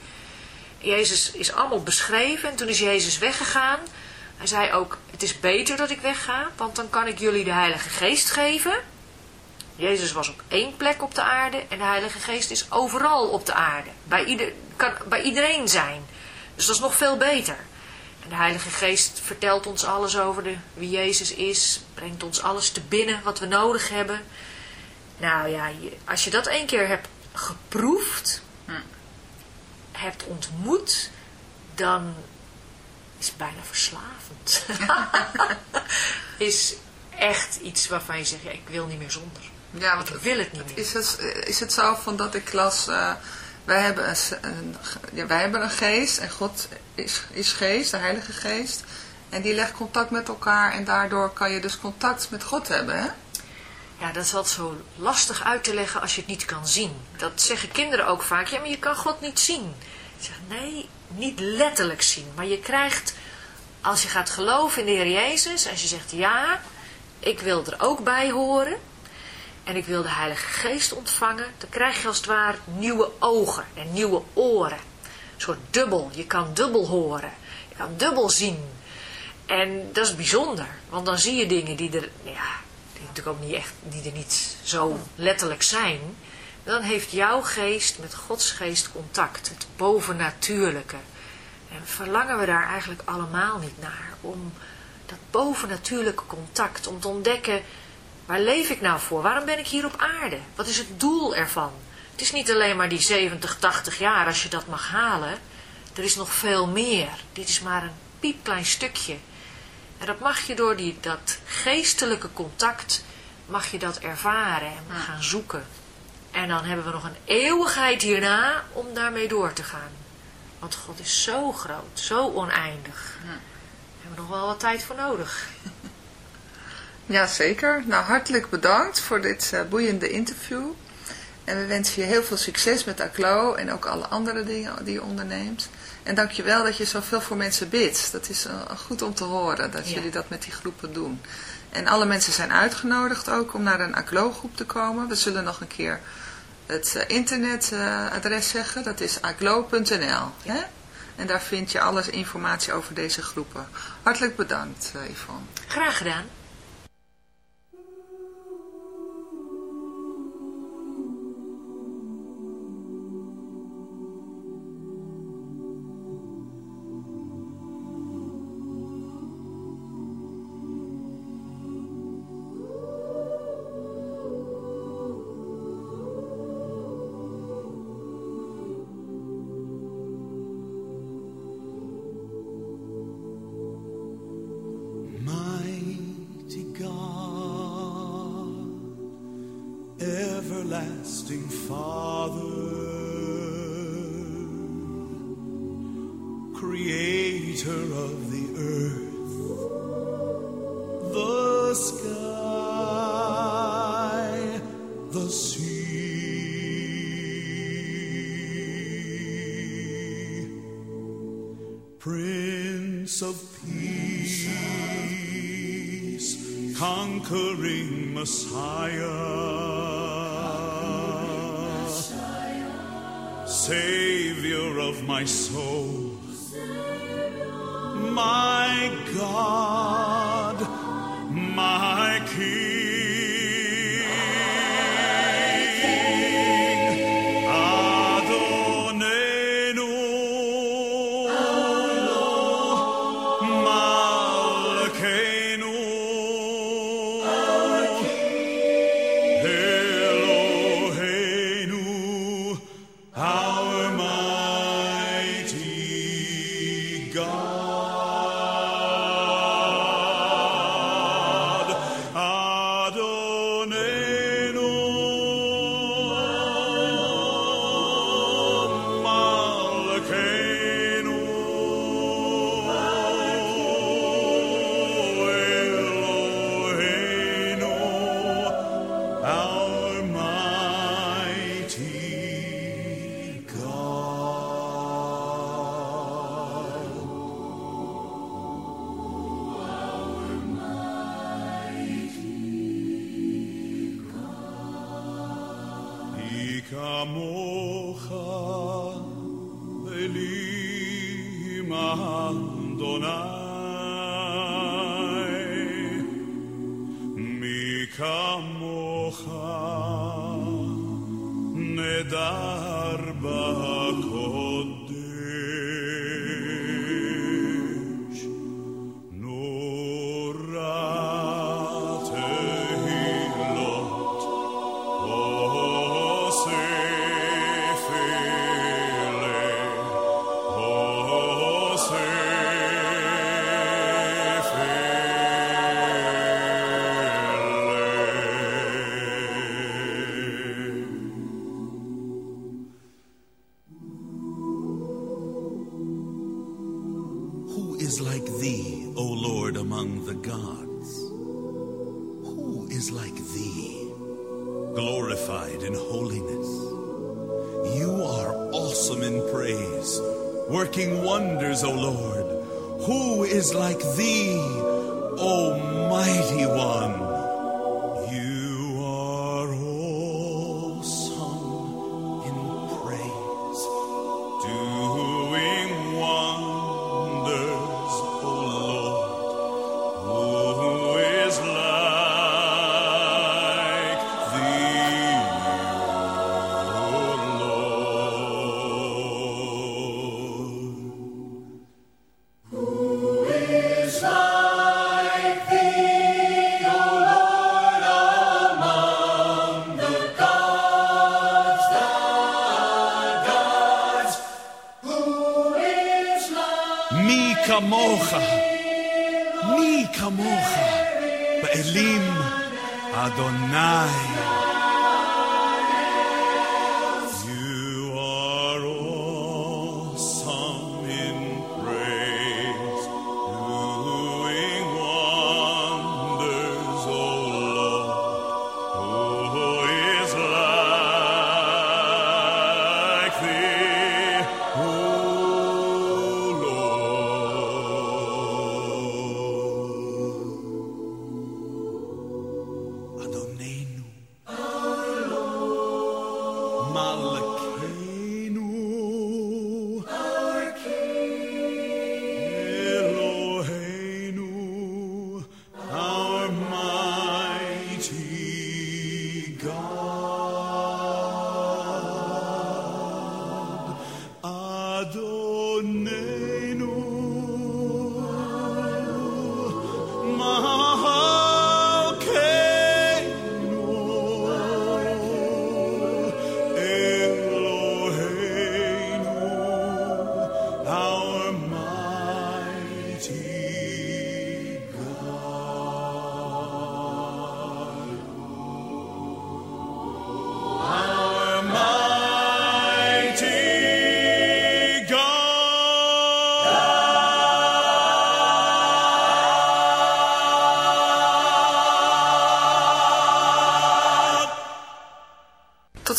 Jezus is allemaal beschreven en toen is Jezus weggegaan. Hij zei ook, het is beter dat ik wegga, want dan kan ik jullie de Heilige Geest geven. Jezus was op één plek op de aarde en de Heilige Geest is overal op de aarde. Bij, ieder, kan bij iedereen zijn. Dus dat is nog veel beter. En de Heilige Geest vertelt ons alles over de, wie Jezus is, brengt ons alles te binnen wat we nodig hebben. Nou ja, als je dat één keer hebt geproefd, hebt ontmoet, dan is bijna verslavend. is echt iets waarvan je zegt, ja, ik wil niet meer zonder. Ja, want Ik wil het niet is het, is het zo van dat ik las, eh, wij, hebben een, ja, wij hebben een geest en God is, is geest, de Heilige Geest. En die legt contact met elkaar en daardoor kan je dus contact met God hebben, hè? Ja, dat is altijd zo lastig uit te leggen als je het niet kan zien. Dat zeggen kinderen ook vaak. Ja, maar je kan God niet zien. Ik zeg, nee, niet letterlijk zien. Maar je krijgt, als je gaat geloven in de Heer Jezus... en je zegt, ja, ik wil er ook bij horen... en ik wil de Heilige Geest ontvangen... dan krijg je als het ware nieuwe ogen en nieuwe oren. Een soort dubbel. Je kan dubbel horen. Je kan dubbel zien. En dat is bijzonder, want dan zie je dingen die er, ja, die natuurlijk ook niet echt, die er niet zo letterlijk zijn. Dan heeft jouw geest met Gods geest contact, het bovennatuurlijke. En verlangen we daar eigenlijk allemaal niet naar, om dat bovennatuurlijke contact, om te ontdekken, waar leef ik nou voor? Waarom ben ik hier op aarde? Wat is het doel ervan? Het is niet alleen maar die 70, 80 jaar als je dat mag halen. Er is nog veel meer. Dit is maar een piepklein stukje. En dat mag je door die, dat geestelijke contact, mag je dat ervaren en gaan zoeken. En dan hebben we nog een eeuwigheid hierna om daarmee door te gaan. Want God is zo groot, zo oneindig. Daar hebben we nog wel wat tijd voor nodig. Ja, zeker. Nou, hartelijk bedankt voor dit eh, boeiende interview. En we wensen je heel veel succes met ACLO en ook alle andere dingen die je onderneemt. En dank je wel dat je zoveel voor mensen bidt. Dat is eh, goed om te horen, dat Ja. jullie dat met die groepen doen. En alle mensen zijn uitgenodigd ook om naar een ACLO-groep te komen. We zullen nog een keer het eh, internetadres zeggen. Dat is aglo.nl. hè? En daar vind je alles informatie over deze groepen. Hartelijk bedankt, Yvonne. Graag gedaan. Savior of my soul, my God, my King, is like thee, O Lord, among the gods? Who is like thee, glorified in holiness? You are awesome in praise, working wonders, O Lord. Who is like thee,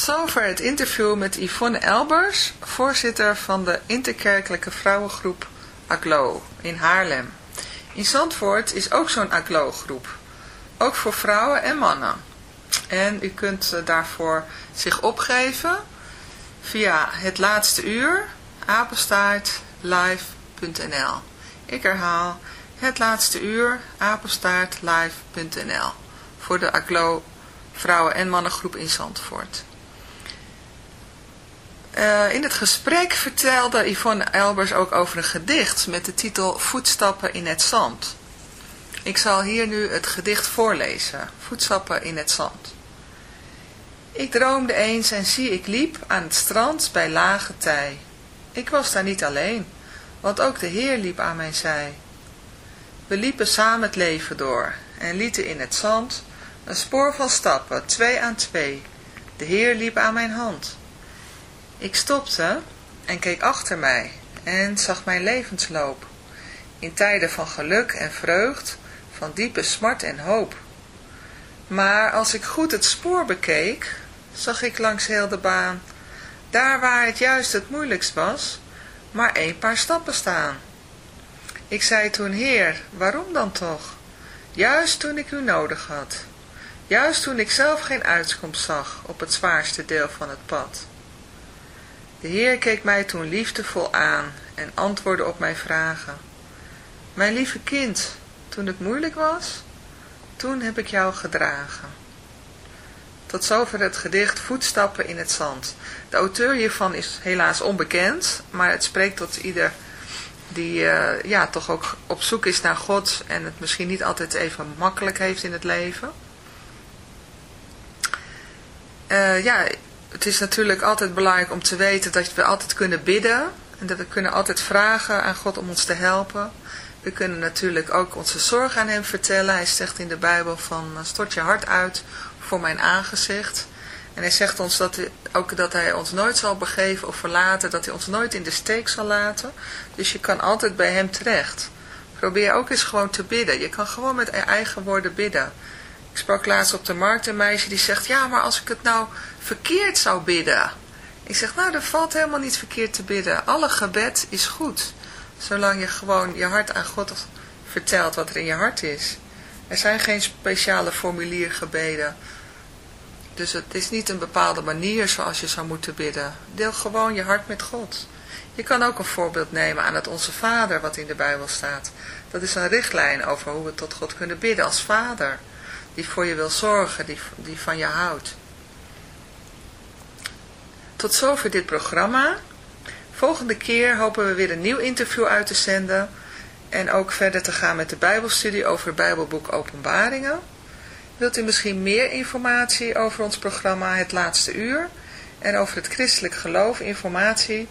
zover het interview met Yvonne Elbers, voorzitter van de interkerkelijke vrouwengroep AGLO in Haarlem. In Zandvoort is ook zo'n AGLO-groep, ook voor vrouwen en mannen. En u kunt eh, daarvoor zich opgeven via het laatste uur, apenstaartlive.nl. Ik herhaal, het laatste uur, apenstaartlive.nl voor de AGLO vrouwen- en mannengroep in Zandvoort. Eh, in het gesprek vertelde Yvonne Elbers ook over een gedicht met de titel Voetstappen in het zand. Ik zal hier nu het gedicht voorlezen, Voetstappen in het zand. Ik droomde eens en zie ik liep aan het strand bij lage tij. Ik was daar niet alleen, want ook de Heer liep aan mijn zij. We liepen samen het leven door en lieten in het zand een spoor van stappen, twee aan twee. De Heer liep aan mijn hand. Ik stopte en keek achter mij en zag mijn levensloop. In tijden van geluk en vreugd, van diepe smart en hoop. Maar als ik goed het spoor bekeek, zag ik langs heel de baan, daar waar het juist het moeilijkst was, maar een paar stappen staan. Ik zei toen, Heer, waarom dan toch? Juist toen ik u nodig had. Juist toen ik zelf geen uitkomst zag op het zwaarste deel van het pad. De Heer keek mij toen liefdevol aan en antwoordde op mijn vragen. Mijn lieve kind, toen het moeilijk was, toen heb ik jou gedragen. Tot zover het gedicht Voetstappen in het zand. De auteur hiervan is helaas onbekend, maar het spreekt tot ieder die eh, ja, toch ook op zoek is naar God en het misschien niet altijd even makkelijk heeft in het leven. Eh, ja, het is natuurlijk altijd belangrijk om te weten dat we altijd kunnen bidden en dat we kunnen altijd vragen aan God om ons te helpen. We kunnen natuurlijk ook onze zorg aan hem vertellen. Hij zegt in de Bijbel van eh, stort je hart uit voor mijn aangezicht. En hij zegt ons dat hij, ook dat hij ons nooit zal begeven of verlaten, dat hij ons nooit in de steek zal laten. Dus je kan altijd bij hem terecht. Probeer ook eens gewoon te bidden. Je kan gewoon met eigen woorden bidden. Ik sprak laatst op de markt een meisje die zegt, ja, maar als ik het nou verkeerd zou bidden. Ik zeg, nou, er valt helemaal niet verkeerd te bidden. Alle gebed is goed. Zolang je gewoon je hart aan God vertelt wat er in je hart is. Er zijn geen speciale formuliergebeden. Dus het is niet een bepaalde manier zoals je zou moeten bidden. Deel gewoon je hart met God. Je kan ook een voorbeeld nemen aan het Onze Vader wat in de Bijbel staat. Dat is een richtlijn over hoe we tot God kunnen bidden als Vader. Die voor je wil zorgen, die, die van je houdt. Tot zover dit programma. Volgende keer hopen we weer een nieuw interview uit te zenden. En ook verder te gaan met de Bijbelstudie over Bijbelboek Openbaringen. Wilt u misschien meer informatie over ons programma Het Laatste Uur en over het christelijk geloof informatie?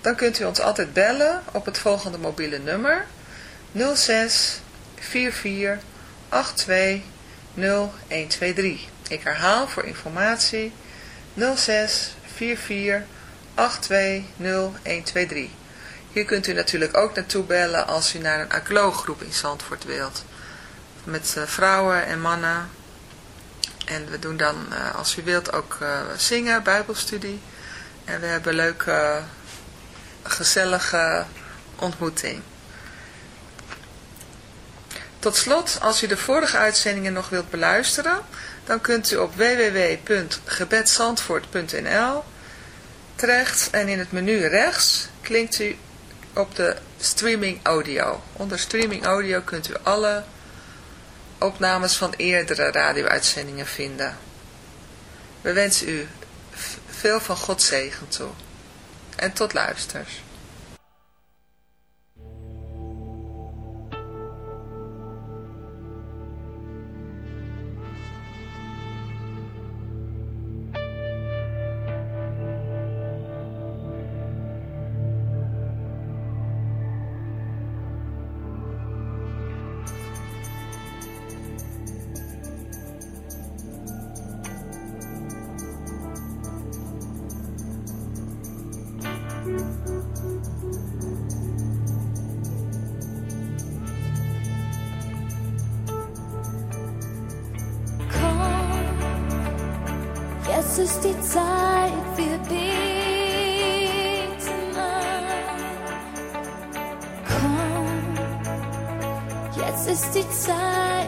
Dan kunt u ons altijd bellen op het volgende mobiele nummer 06 44 82 0123. Ik herhaal voor informatie 06 44 82 0123. Hier kunt u natuurlijk ook naartoe bellen als u naar een ACLO-groep in Zandvoort wilt. Met uh, vrouwen en mannen. En we doen dan, uh, als u wilt, ook uh, zingen, bijbelstudie. En we hebben een leuke, gezellige ontmoeting. Tot slot, als u de vorige uitzendingen nog wilt beluisteren, dan kunt u op www.gebedsandvoort.nl terecht en in het menu rechts klinkt u op de streaming audio. Onder streaming audio kunt u alle opnames van eerdere radio-uitzendingen vinden. We wensen u veel van God zegen toe. En tot luisters. Ist die Zeit, wir beten. Komm, jetzt ist die Zeit,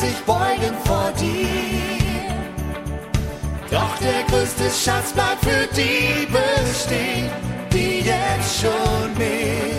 sich beugen vor dir. Doch der größte Schatz bleibt für die bestehen, die jetzt schon mit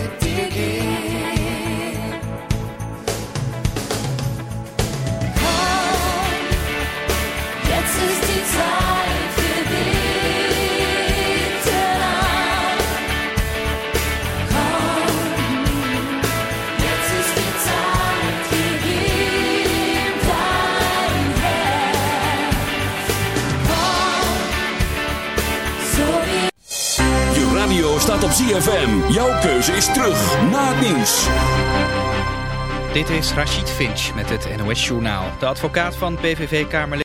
Jouw keuze is terug na het nieuws. Dit is Rachid Finch met het NOS Journaal. De advocaat van PVV-kamerlid